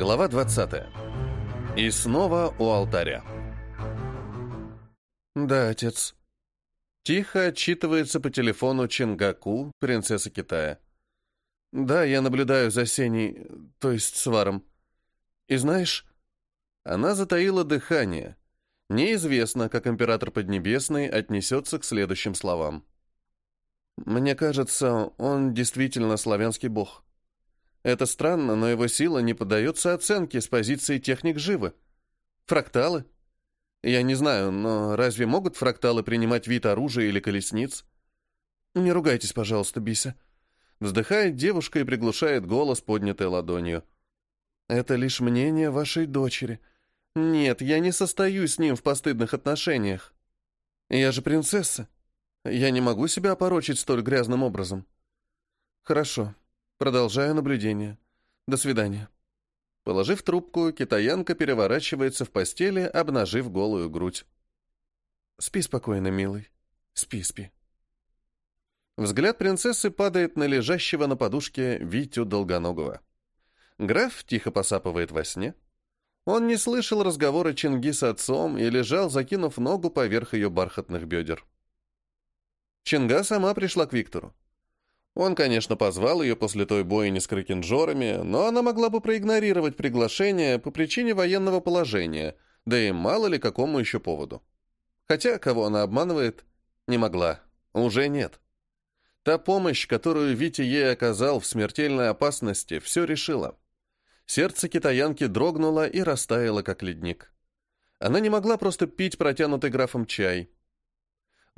Глава 20. И снова у алтаря. Да, отец. Тихо отчитывается по телефону Чингаку, принцесса Китая. Да, я наблюдаю за Сеней, то есть Сваром. И знаешь, она затаила дыхание. Неизвестно, как император Поднебесный отнесется к следующим словам. Мне кажется, он действительно славянский бог. Это странно, но его сила не поддается оценке с позиции техник живы. Фракталы? Я не знаю, но разве могут фракталы принимать вид оружия или колесниц? Не ругайтесь, пожалуйста, Биса. Вздыхает девушка и приглушает голос, поднятой ладонью. Это лишь мнение вашей дочери. Нет, я не состою с ним в постыдных отношениях. Я же принцесса. Я не могу себя опорочить столь грязным образом. Хорошо, Продолжаю наблюдение. До свидания. Положив трубку, китаянка переворачивается в постели, обнажив голую грудь. Спи спокойно, милый. Спи, спи. Взгляд принцессы падает на лежащего на подушке Витю Долгоногого. Граф тихо посапывает во сне. Он не слышал разговора Чинги с отцом и лежал, закинув ногу поверх ее бархатных бедер. Чинга сама пришла к Виктору. Он, конечно, позвал ее после той бойни с кракенжорами, но она могла бы проигнорировать приглашение по причине военного положения, да и мало ли какому еще поводу. Хотя, кого она обманывает, не могла. Уже нет. Та помощь, которую Витя ей оказал в смертельной опасности, все решила. Сердце китаянки дрогнуло и растаяло, как ледник. Она не могла просто пить протянутый графом чай.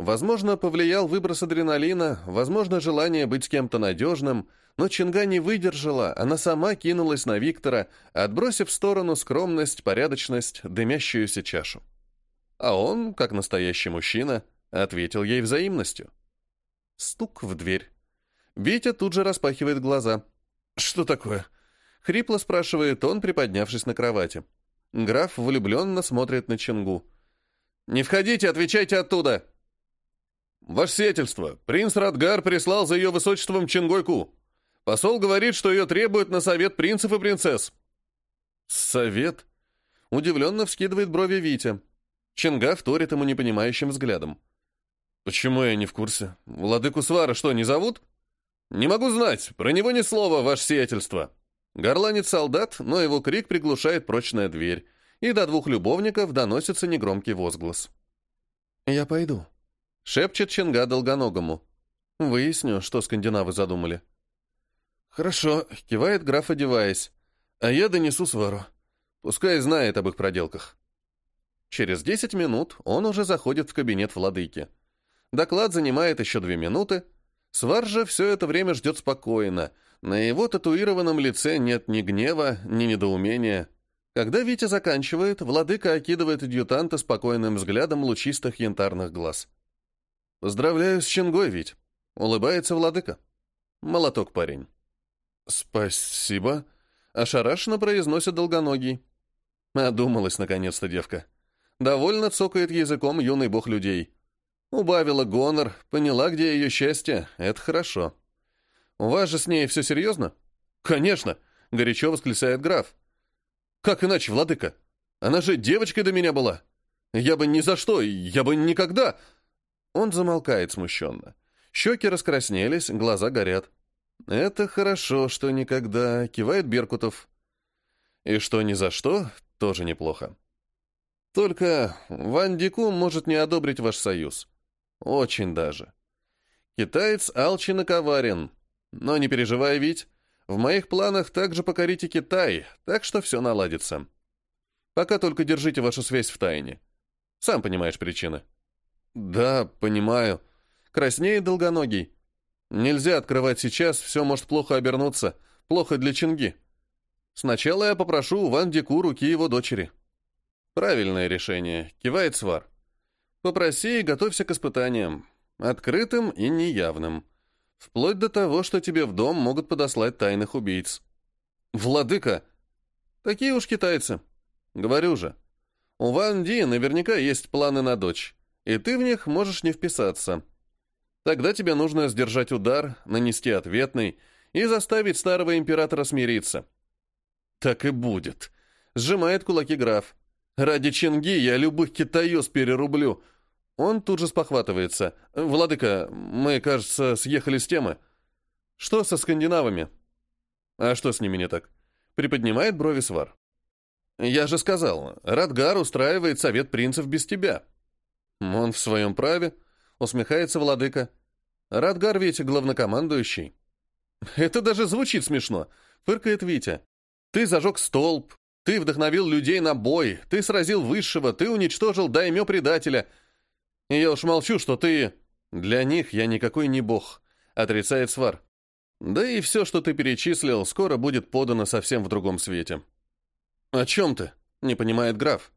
Возможно, повлиял выброс адреналина, возможно, желание быть с кем-то надежным, но Чинга не выдержала, она сама кинулась на Виктора, отбросив в сторону скромность, порядочность, дымящуюся чашу. А он, как настоящий мужчина, ответил ей взаимностью. Стук в дверь. Витя тут же распахивает глаза. «Что такое?» — хрипло спрашивает он, приподнявшись на кровати. Граф влюбленно смотрит на Чингу. «Не входите, отвечайте оттуда!» «Ваше сиятельство, принц Радгар прислал за ее высочеством Чингойку. Посол говорит, что ее требуют на совет принцев и принцесс». «Совет?» Удивленно вскидывает брови Витя. Чинга вторит ему непонимающим взглядом. «Почему я не в курсе? Владыку Свара что, не зовут?» «Не могу знать. Про него ни слова, ваше сиятельство». Горланит солдат, но его крик приглушает прочная дверь, и до двух любовников доносится негромкий возглас. «Я пойду», Шепчет Ченга долгоногому. Выясню, что скандинавы задумали. Хорошо, кивает граф, одеваясь. А я донесу свару. Пускай знает об их проделках. Через десять минут он уже заходит в кабинет владыки. Доклад занимает еще две минуты. Свар же все это время ждет спокойно. На его татуированном лице нет ни гнева, ни недоумения. Когда Витя заканчивает, владыка окидывает адъютанта спокойным взглядом лучистых янтарных глаз. «Поздравляю с Чингой, ведь!» — улыбается владыка. «Молоток, парень». «Спасибо», — ошарашенно произносит долгоногий. Одумалась, наконец-то, девка. Довольно цокает языком юный бог людей. Убавила гонор, поняла, где ее счастье. Это хорошо. «У вас же с ней все серьезно?» «Конечно!» — горячо восклицает граф. «Как иначе, владыка? Она же девочкой до меня была. Я бы ни за что, я бы никогда...» Он замолкает смущенно. Щеки раскраснелись, глаза горят. «Это хорошо, что никогда», — кивает Беркутов. «И что ни за что, тоже неплохо. Только Ван Дику может не одобрить ваш союз. Очень даже. Китаец алчен коварен. Но не переживай, Вить, в моих планах также покорите Китай, так что все наладится. Пока только держите вашу связь в тайне. Сам понимаешь причины». «Да, понимаю. Краснеет долгоногий. Нельзя открывать сейчас, все может плохо обернуться. Плохо для Чинги. Сначала я попрошу у Ван Дику руки его дочери». «Правильное решение», — кивает Свар. «Попроси и готовься к испытаниям. Открытым и неявным. Вплоть до того, что тебе в дом могут подослать тайных убийц». «Владыка!» «Такие уж китайцы. Говорю же. У Ван Ди наверняка есть планы на дочь и ты в них можешь не вписаться. Тогда тебе нужно сдержать удар, нанести ответный и заставить старого императора смириться. Так и будет. Сжимает кулаки граф. Ради Чинги я любых китаёс перерублю. Он тут же спохватывается. Владыка, мы, кажется, съехали с темы. Что со скандинавами? А что с ними не так? Приподнимает брови свар. Я же сказал, Радгар устраивает совет принцев без тебя. Он в своем праве, усмехается владыка. Радгар ведь главнокомандующий. Это даже звучит смешно, фыркает Витя. Ты зажег столб, ты вдохновил людей на бой, ты сразил высшего, ты уничтожил даймё предателя. И я уж молчу, что ты... Для них я никакой не бог, отрицает Свар. Да и все, что ты перечислил, скоро будет подано совсем в другом свете. О чем ты? Не понимает граф.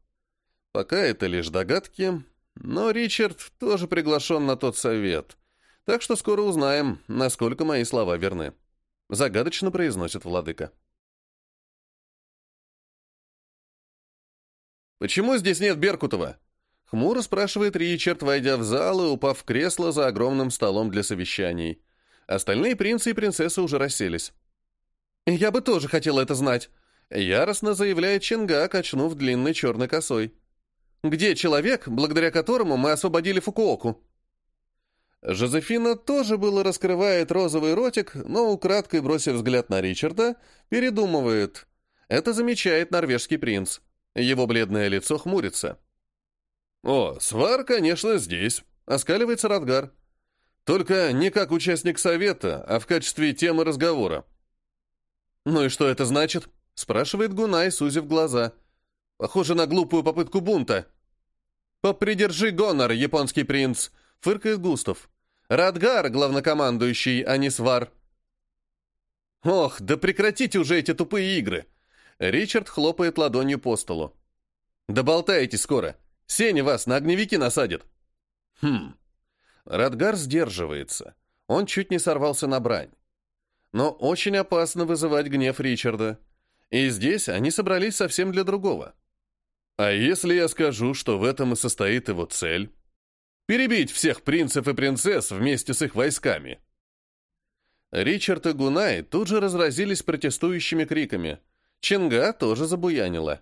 Пока это лишь догадки, но Ричард тоже приглашен на тот совет. Так что скоро узнаем, насколько мои слова верны. Загадочно произносит владыка. «Почему здесь нет Беркутова?» Хмуро спрашивает Ричард, войдя в зал и упав в кресло за огромным столом для совещаний. Остальные принцы и принцессы уже расселись. «Я бы тоже хотела это знать», — яростно заявляет Чинга, качнув длинной черной косой. «Где человек, благодаря которому мы освободили Фукуоку?» Жозефина тоже было раскрывает розовый ротик, но, украдкой бросив взгляд на Ричарда, передумывает. Это замечает норвежский принц. Его бледное лицо хмурится. «О, свар, конечно, здесь», — оскаливается Радгар. «Только не как участник совета, а в качестве темы разговора». «Ну и что это значит?» — спрашивает Гунай, сузив глаза. «Похоже на глупую попытку бунта». «Попридержи гонор, японский принц», — фыркает Густав. «Радгар, главнокомандующий, а не свар». «Ох, да прекратите уже эти тупые игры!» Ричард хлопает ладонью по столу. «Да болтаете скоро. Сеня вас на огневики насадит». «Хм». Радгар сдерживается. Он чуть не сорвался на брань. Но очень опасно вызывать гнев Ричарда. И здесь они собрались совсем для другого. А если я скажу, что в этом и состоит его цель? Перебить всех принцев и принцесс вместе с их войсками. Ричард и Гунай тут же разразились протестующими криками – Чинга тоже забуянила.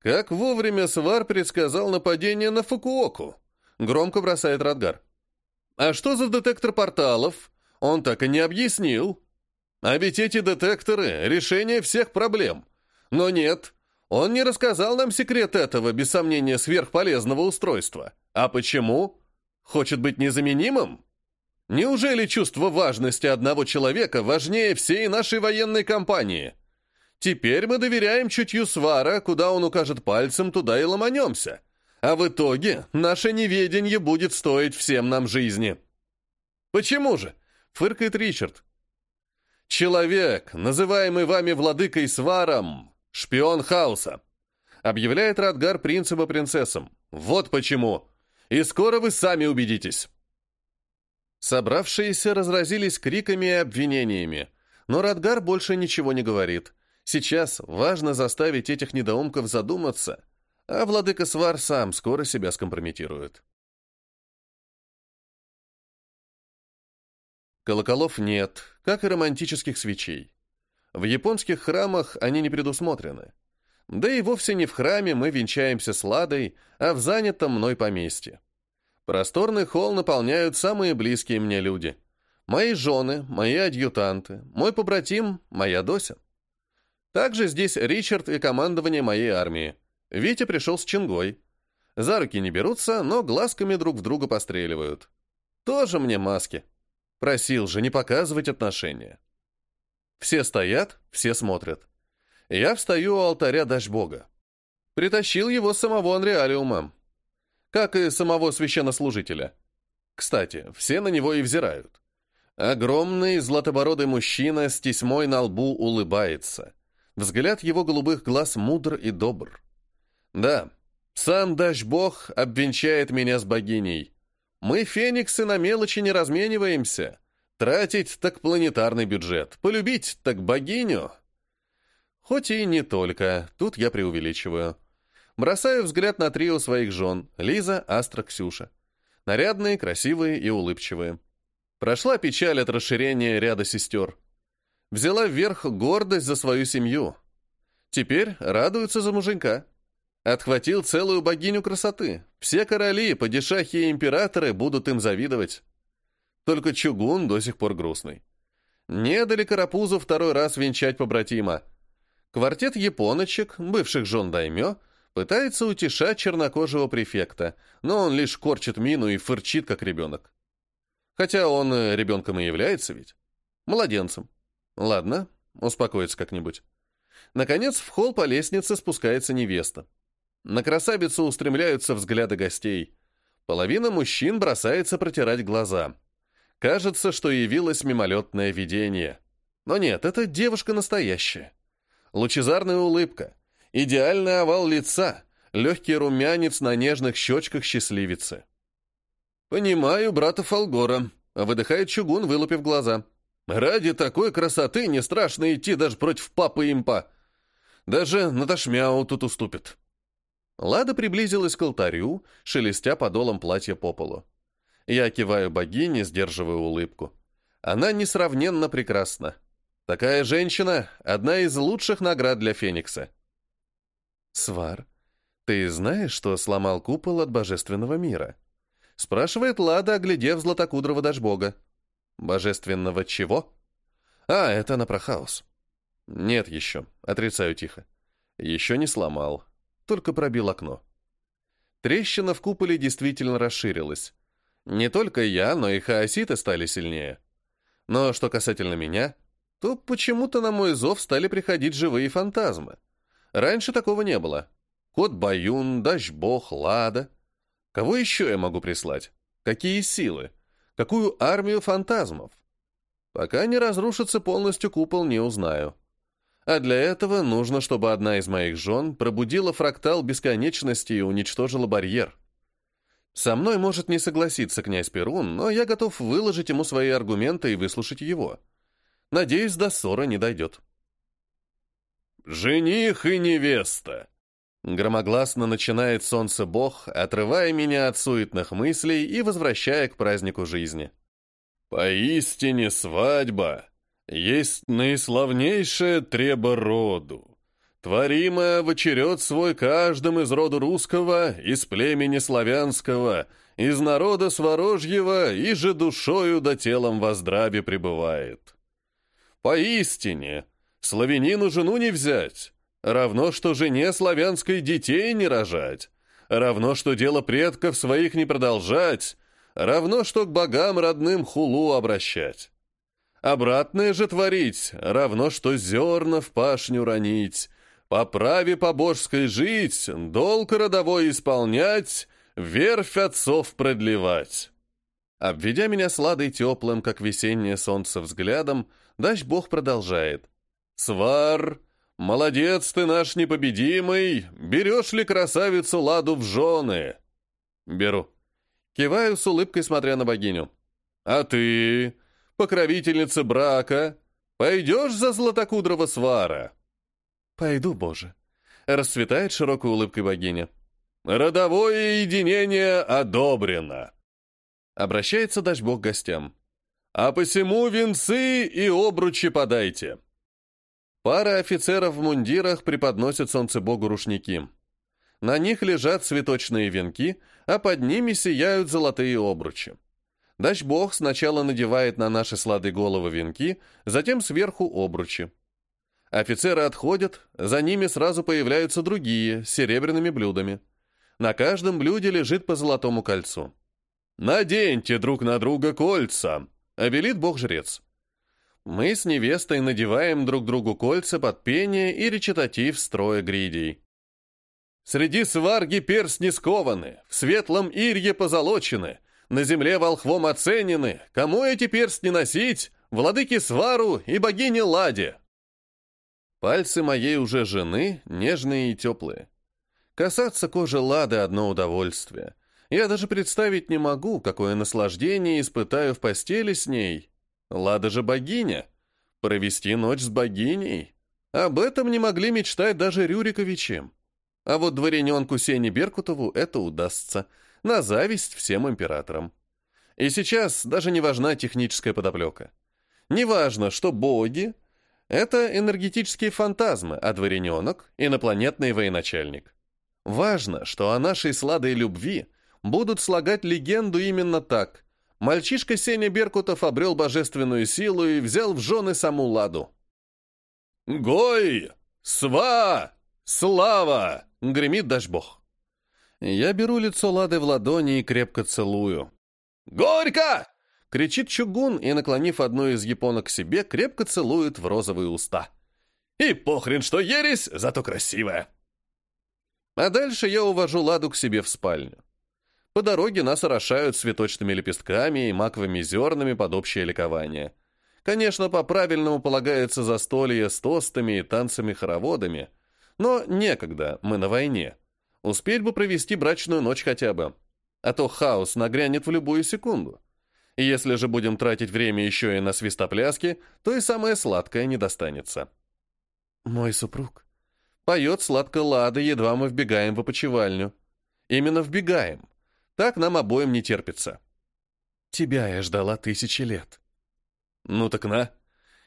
Как вовремя Свар предсказал нападение на Фукуоку? Громко бросает Радгар. А что за детектор порталов? Он так и не объяснил. А ведь эти детекторы — решение всех проблем. Но нет, он не рассказал нам секрет этого, без сомнения, сверхполезного устройства. А почему? Хочет быть незаменимым? Неужели чувство важности одного человека важнее всей нашей военной кампании? Теперь мы доверяем чутью свара, куда он укажет пальцем, туда и ломанемся. А в итоге наше неведение будет стоить всем нам жизни. Почему же? Фыркает Ричард. Человек, называемый вами владыкой сваром, шпион хаоса, объявляет Радгар принцем и принцессам. Вот почему. И скоро вы сами убедитесь. Собравшиеся разразились криками и обвинениями, но Радгар больше ничего не говорит. Сейчас важно заставить этих недоумков задуматься, а владыка Свар сам скоро себя скомпрометирует. Колоколов нет, как и романтических свечей. В японских храмах они не предусмотрены. Да и вовсе не в храме мы венчаемся с Ладой, а в занятом мной поместье. Просторный холл наполняют самые близкие мне люди. Мои жены, мои адъютанты, мой побратим, моя Дося. Также здесь Ричард и командование моей армии. Витя пришел с Чингой. За руки не берутся, но глазками друг в друга постреливают. Тоже мне маски. Просил же не показывать отношения. Все стоят, все смотрят. Я встаю у алтаря Дашбога. Притащил его самого Анреалиума. Как и самого священнослужителя. Кстати, все на него и взирают. Огромный златобородый мужчина с тесьмой на лбу улыбается. Взгляд его голубых глаз мудр и добр. Да, сам Дашь-бог обвенчает меня с богиней. Мы, фениксы, на мелочи не размениваемся. Тратить так планетарный бюджет, полюбить так богиню. Хоть и не только, тут я преувеличиваю. Бросаю взгляд на трио своих жен, Лиза, Астра, Ксюша. Нарядные, красивые и улыбчивые. Прошла печаль от расширения ряда сестер взяла вверх гордость за свою семью. Теперь радуются за муженька. Отхватил целую богиню красоты. Все короли, падишахи и императоры будут им завидовать. Только чугун до сих пор грустный. Не дали Карапузу второй раз венчать побратима. Квартет японочек, бывших жен даймё, пытается утешать чернокожего префекта, но он лишь корчит мину и фырчит, как ребенок. Хотя он э, ребенком и является ведь. Младенцем. Ладно, успокоится как-нибудь. Наконец, в холл по лестнице спускается невеста. На красавицу устремляются взгляды гостей. Половина мужчин бросается протирать глаза. Кажется, что явилось мимолетное видение. Но нет, это девушка настоящая. Лучезарная улыбка, идеальный овал лица, легкий румянец на нежных щечках счастливицы. «Понимаю брата Фолгора», — выдыхает чугун, вылупив глаза. «Ради такой красоты не страшно идти даже против папы импа. Даже Наташмяу тут уступит». Лада приблизилась к алтарю, шелестя подолом платья по полу. Я киваю богине, сдерживая улыбку. Она несравненно прекрасна. Такая женщина — одна из лучших наград для Феникса. Свар, ты знаешь, что сломал купол от божественного мира? Спрашивает Лада, оглядев златокудрого дашбога. Божественного чего? А, это на прохаус. Нет еще, отрицаю тихо. Еще не сломал, только пробил окно. Трещина в куполе действительно расширилась. Не только я, но и хаоситы стали сильнее. Но что касательно меня, то почему-то на мой зов стали приходить живые фантазмы. Раньше такого не было. Кот Баюн, Дашбог, Лада. Кого еще я могу прислать? Какие силы? Какую армию фантазмов? Пока не разрушится полностью купол, не узнаю. А для этого нужно, чтобы одна из моих жен пробудила фрактал бесконечности и уничтожила барьер. Со мной может не согласиться князь Перун, но я готов выложить ему свои аргументы и выслушать его. Надеюсь, до ссора не дойдет. «Жених и невеста!» Громогласно начинает солнце бог, отрывая меня от суетных мыслей и возвращая к празднику жизни. «Поистине свадьба есть наиславнейшее треба роду творимое в очеред свой каждым из рода русского, из племени славянского, из народа сворожьего, и же душою да телом во здраве пребывает. Поистине, славянину жену не взять, равно что жене славянской детей не рожать, равно что дело предков своих не продолжать, равно что к богам родным хулу обращать. Обратное же творить, равно что зерна в пашню ронить, по праве побожской жить, долг родовой исполнять, верфь отцов продлевать. Обведя меня сладой теплым, как весеннее солнце, взглядом, дач Бог продолжает. «Свар, молодец ты наш непобедимый, берешь ли красавицу Ладу в жены?» «Беру». Киваю с улыбкой, смотря на богиню. «А ты, покровительница брака, пойдешь за златокудрого свара?» «Пойду, Боже!» — расцветает широкой улыбкой богиня. «Родовое единение одобрено!» Обращается Дашбог к гостям. «А посему венцы и обручи подайте!» Пара офицеров в мундирах преподносят солнцебогу рушники. На них лежат цветочные венки, а под ними сияют золотые обручи. Дашбог сначала надевает на наши слады головы венки, затем сверху обручи. Офицеры отходят, за ними сразу появляются другие, с серебряными блюдами. На каждом блюде лежит по золотому кольцу. «Наденьте друг на друга кольца!» — обелит бог-жрец. Мы с невестой надеваем друг другу кольца под пение и речитатив строя гридей. Среди сварги перстни скованы, в светлом ирье позолочены, на земле волхвом оценены, кому эти перстни носить, владыке свару и богине Ладе. Пальцы моей уже жены нежные и теплые. Касаться кожи Лады одно удовольствие. Я даже представить не могу, какое наслаждение испытаю в постели с ней. Лада же богиня. Провести ночь с богиней. Об этом не могли мечтать даже Рюриковичи. А вот дворяненку Сене Беркутову это удастся. На зависть всем императорам. И сейчас даже не важна техническая подоплека. Не важно, что боги Это энергетические фантазмы, а дворененок — инопланетный военачальник. Важно, что о нашей сладой любви будут слагать легенду именно так. Мальчишка Сеня Беркутов обрел божественную силу и взял в жены саму Ладу. «Гой! Сва! Слава!» — гремит дашбог. Я беру лицо Лады в ладони и крепко целую. «Горько!» — кричит чугун и, наклонив одну из японок к себе, крепко целует в розовые уста. «И похрен, что ересь, зато красивая!» А дальше я увожу Ладу к себе в спальню. По дороге нас орошают цветочными лепестками и маковыми зернами под общее ликование. Конечно, по-правильному полагается застолье с тостами и танцами-хороводами, но некогда, мы на войне. Успеть бы провести брачную ночь хотя бы, а то хаос нагрянет в любую секунду. Если же будем тратить время еще и на свистопляски, то и самое сладкое не достанется. Мой супруг поет сладко лада, едва мы вбегаем в опочивальню. Именно вбегаем. Так нам обоим не терпится. Тебя я ждала тысячи лет. Ну так на.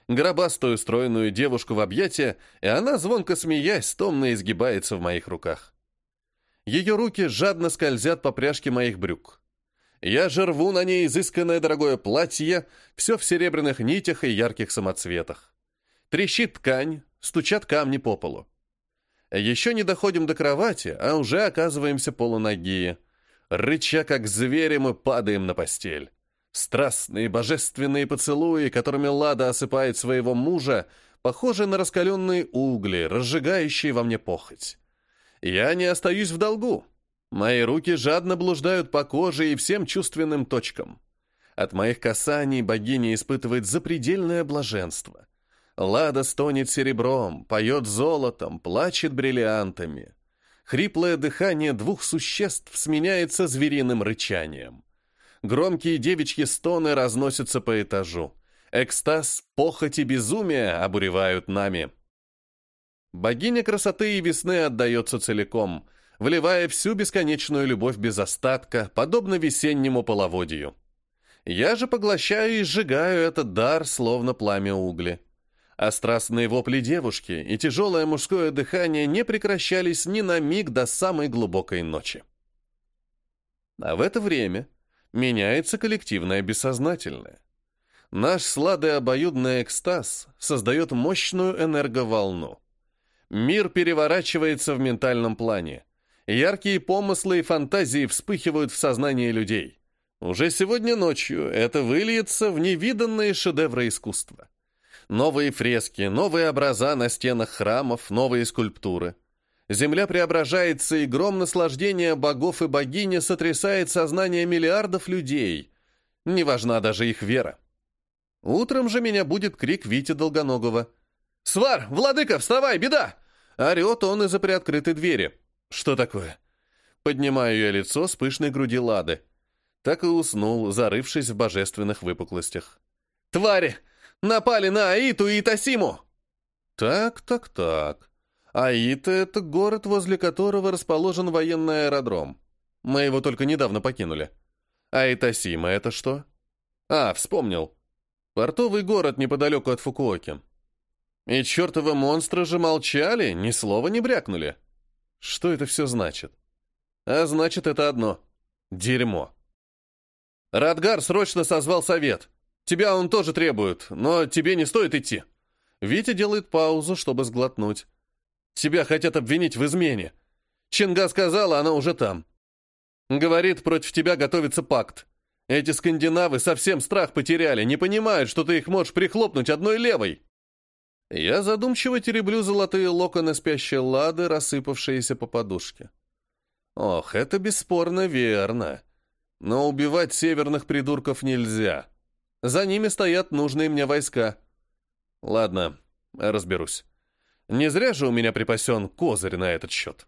Гробастую стройную девушку в объятия, и она, звонко смеясь, томно изгибается в моих руках. Ее руки жадно скользят по пряжке моих брюк. Я же рву на ней изысканное дорогое платье, все в серебряных нитях и ярких самоцветах. Трещит ткань, стучат камни по полу. Еще не доходим до кровати, а уже оказываемся полуногие. Рыча, как звери, мы падаем на постель. Страстные божественные поцелуи, которыми Лада осыпает своего мужа, похожи на раскаленные угли, разжигающие во мне похоть. Я не остаюсь в долгу. Мои руки жадно блуждают по коже и всем чувственным точкам. От моих касаний богиня испытывает запредельное блаженство. Лада стонет серебром, поет золотом, плачет бриллиантами. Хриплое дыхание двух существ сменяется звериным рычанием. Громкие девичьи стоны разносятся по этажу. Экстаз, похоть и безумие обуревают нами. Богиня красоты и весны отдается целиком, вливая всю бесконечную любовь без остатка, подобно весеннему половодью. Я же поглощаю и сжигаю этот дар, словно пламя угли. А страстные вопли девушки и тяжелое мужское дыхание не прекращались ни на миг до самой глубокой ночи. А в это время меняется коллективное бессознательное. Наш сладый обоюдный экстаз создает мощную энерговолну. Мир переворачивается в ментальном плане. Яркие помыслы и фантазии вспыхивают в сознании людей. Уже сегодня ночью это выльется в невиданные шедевры искусства. Новые фрески, новые образа на стенах храмов, новые скульптуры – Земля преображается, и гром наслаждения богов и богини сотрясает сознание миллиардов людей. Не важна даже их вера. Утром же меня будет крик Вити Долгоногова. «Свар! Владыка, вставай, беда!» Орет он из-за приоткрытой двери. «Что такое?» Поднимаю я лицо с пышной груди Лады. Так и уснул, зарывшись в божественных выпуклостях. «Твари! Напали на Аиту и Тасиму!» «Так, так, так. Аита — это город, возле которого расположен военный аэродром. Мы его только недавно покинули. А Итасима — это что? А, вспомнил. Портовый город неподалеку от Фукуоки. И чертовы монстры же молчали, ни слова не брякнули. Что это все значит? А значит, это одно. Дерьмо. Радгар срочно созвал совет. Тебя он тоже требует, но тебе не стоит идти. Витя делает паузу, чтобы сглотнуть. Тебя хотят обвинить в измене. Чинга сказала, она уже там. Говорит, против тебя готовится пакт. Эти скандинавы совсем страх потеряли, не понимают, что ты их можешь прихлопнуть одной левой. Я задумчиво тереблю золотые локоны спящей лады, рассыпавшиеся по подушке. Ох, это бесспорно верно. Но убивать северных придурков нельзя. За ними стоят нужные мне войска. Ладно, разберусь. Не зря же у меня припасен козырь на этот счет.